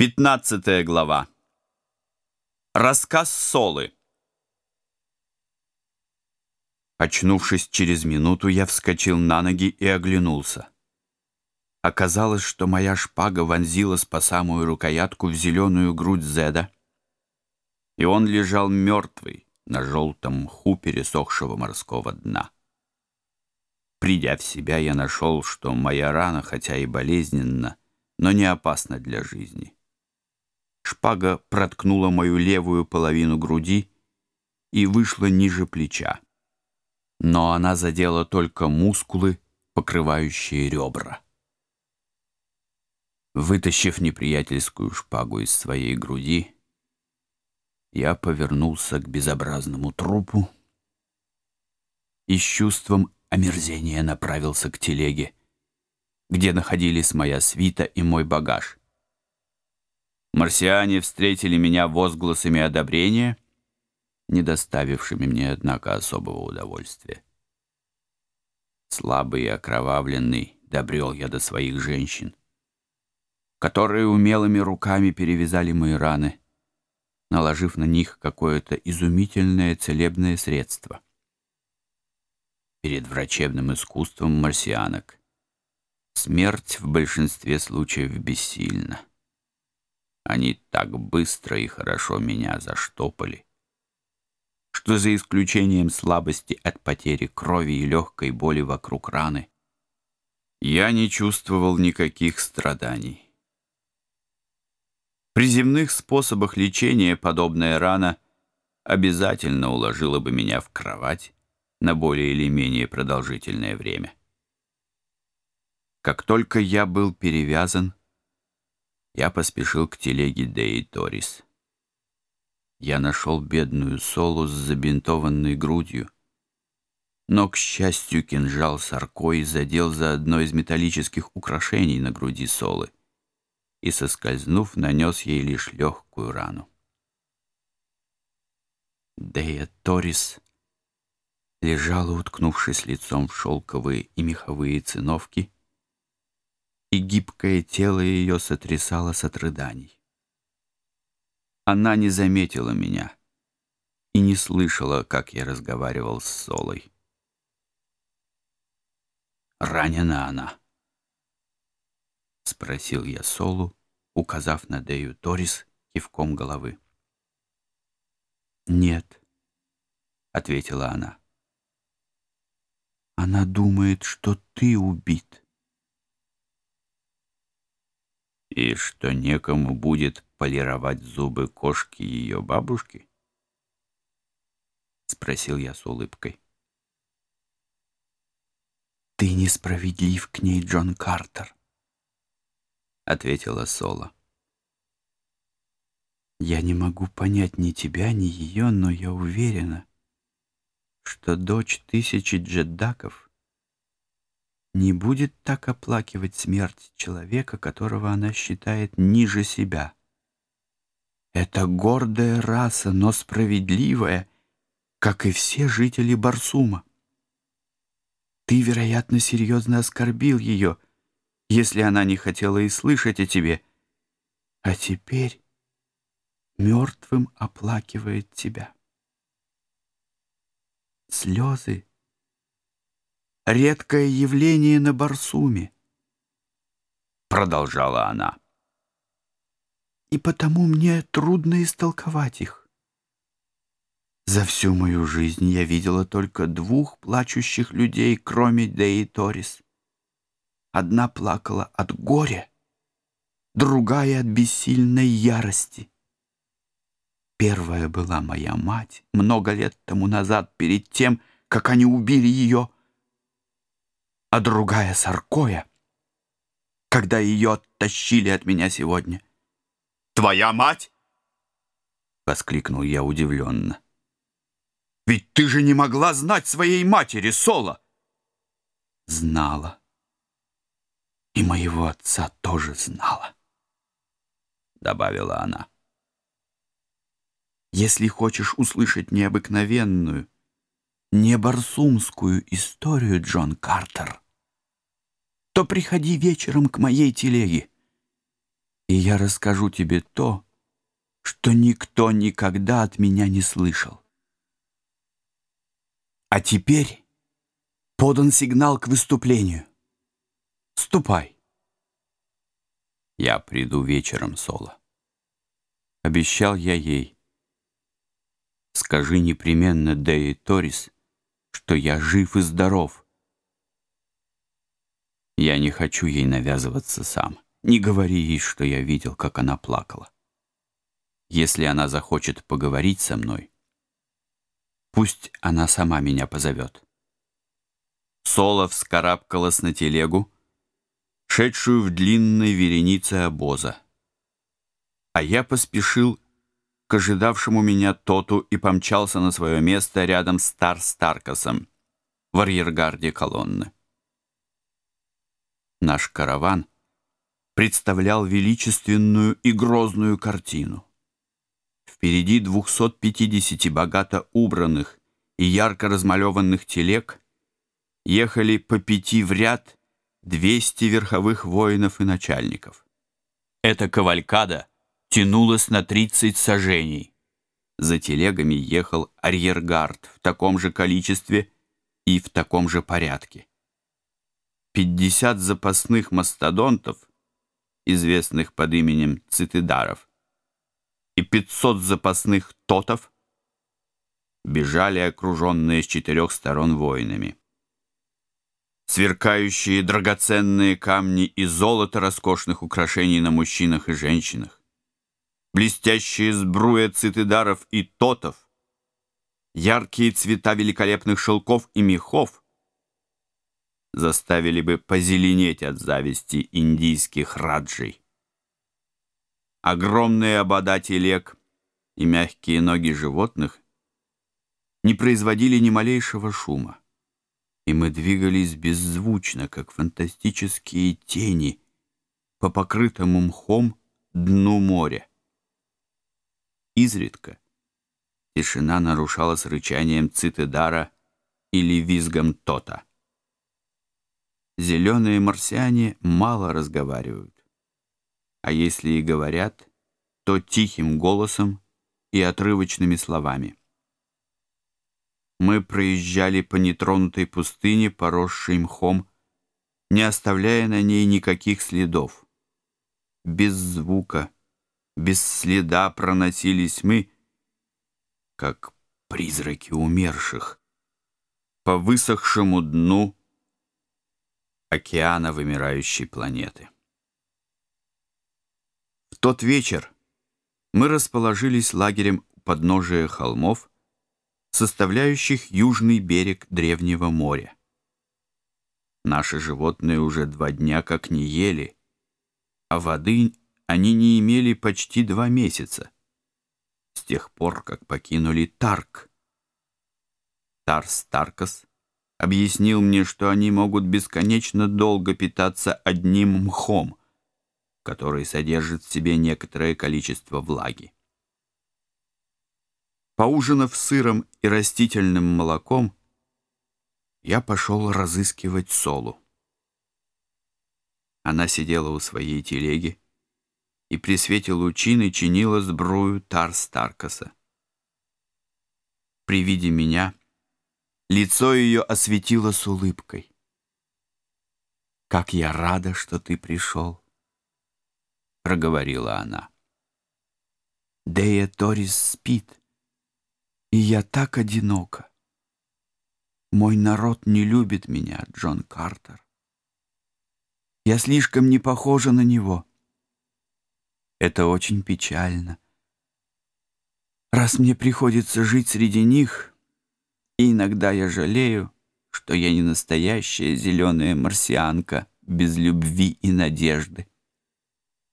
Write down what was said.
Пятнадцатая глава. Рассказ Солы. Очнувшись через минуту, я вскочил на ноги и оглянулся. Оказалось, что моя шпага вонзилась по самую рукоятку в зеленую грудь Зеда, и он лежал мертвый на желтом мху пересохшего морского дна. Придя в себя, я нашел, что моя рана, хотя и болезненна, но не опасна для жизни шпага проткнула мою левую половину груди и вышла ниже плеча. Но она задела только мускулы, покрывающие ребра. Вытащив неприятельскую шпагу из своей груди, я повернулся к безобразному трупу и с чувством омерзения направился к телеге, где находились моя свита и мой багаж. Марсиане встретили меня возгласами одобрения, не доставившими мне, однако, особого удовольствия. Слабый и окровавленный добрел я до своих женщин, которые умелыми руками перевязали мои раны, наложив на них какое-то изумительное целебное средство. Перед врачебным искусством марсианок смерть в большинстве случаев бессильна. Они так быстро и хорошо меня заштопали, что за исключением слабости от потери крови и легкой боли вокруг раны, я не чувствовал никаких страданий. При земных способах лечения подобная рана обязательно уложила бы меня в кровать на более или менее продолжительное время. Как только я был перевязан, я поспешил к телеге Деи Торис. Я нашел бедную Солу с забинтованной грудью. Но, к счастью, кинжал Саркой задел за одно из металлических украшений на груди Солы и, соскользнув, нанес ей лишь легкую рану. Дея Торис лежала, уткнувшись лицом в шелковые и меховые циновки, и гибкое тело ее сотрясало от рыданий. Она не заметила меня и не слышала, как я разговаривал с Солой. «Ранена она?» — спросил я Солу, указав на Дею Торис кивком головы. «Нет», — ответила она. «Она думает, что ты убит». и что некому будет полировать зубы кошки ее бабушки? Спросил я с улыбкой. «Ты несправедлив к ней, Джон Картер», — ответила Соло. «Я не могу понять ни тебя, ни ее, но я уверена, что дочь тысячи джеддаков — не будет так оплакивать смерть человека, которого она считает ниже себя. Это гордая раса, но справедливая, как и все жители Барсума. Ты, вероятно, серьезно оскорбил ее, если она не хотела и слышать о тебе. А теперь мертвым оплакивает тебя. Слезы — редкое явление на Барсуме, — продолжала она. И потому мне трудно истолковать их. За всю мою жизнь я видела только двух плачущих людей, кроме Деи Торис. Одна плакала от горя, другая — от бессильной ярости. Первая была моя мать много лет тому назад, перед тем, как они убили ее — а другая Саркоя, когда ее оттащили от меня сегодня. «Твоя мать?» — воскликнул я удивленно. «Ведь ты же не могла знать своей матери, Соло!» «Знала. И моего отца тоже знала», — добавила она. «Если хочешь услышать необыкновенную, не барсумскую историю, Джон Картер, то приходи вечером к моей телеге. И я расскажу тебе то, что никто никогда от меня не слышал. А теперь подан сигнал к выступлению. Ступай. Я приду вечером, Соло. Обещал я ей. Скажи непременно Деи Торис, что я жив и здоров. Я не хочу ей навязываться сам. Не говори ей, что я видел, как она плакала. Если она захочет поговорить со мной, пусть она сама меня позовет. Соло вскарабкалась на телегу, шедшую в длинной веренице обоза. А я поспешил к ожидавшему меня Тоту и помчался на свое место рядом с Тар Старкасом в арьергарде колонны. Наш караван представлял величественную и грозную картину. Впереди 250 богато убранных и ярко размалеванных телег ехали по пяти в ряд 200 верховых воинов и начальников. Эта кавалькада тянулась на 30 сажений. За телегами ехал арьергард в таком 50 запасных мастодонтов, известных под именем цитидаров, и 500 запасных тотов бежали окруженные с четырех сторон воинами. Сверкающие драгоценные камни и золото роскошных украшений на мужчинах и женщинах, блестящие сбруя цитидаров и тотов, яркие цвета великолепных шелков и мехов — заставили бы позеленеть от зависти индийских раджей. Огромные обода телег и мягкие ноги животных не производили ни малейшего шума, и мы двигались беззвучно, как фантастические тени по покрытому мхом дну моря. Изредка тишина нарушалась рычанием цитедара или визгом тота зеленые марсиане мало разговаривают. А если и говорят, то тихим голосом и отрывочными словами. Мы проезжали по нетронутой пустыне, поросшей мхом, не оставляя на ней никаких следов. Без звука, без следа проносились мы, как призраки умерших, по высохшему дну океана вымирающей планеты. В тот вечер мы расположились лагерем у подножия холмов, составляющих южный берег Древнего моря. Наши животные уже два дня как не ели, а воды они не имели почти два месяца, с тех пор, как покинули Тарк. Тарс Таркас объяснил мне, что они могут бесконечно долго питаться одним мхом, который содержит в себе некоторое количество влаги. Поужинав сыром и растительным молоком, я пошел разыскивать Солу. Она сидела у своей телеги и при свете лучины чинила сбрую Тарс Таркаса. При виде меня Лицо ее осветило с улыбкой. «Как я рада, что ты пришел!» — проговорила она. «Дея Торис спит, и я так одинока. Мой народ не любит меня, Джон Картер. Я слишком не похожа на него. Это очень печально. Раз мне приходится жить среди них...» И иногда я жалею, что я не настоящая зеленая марсианка без любви и надежды.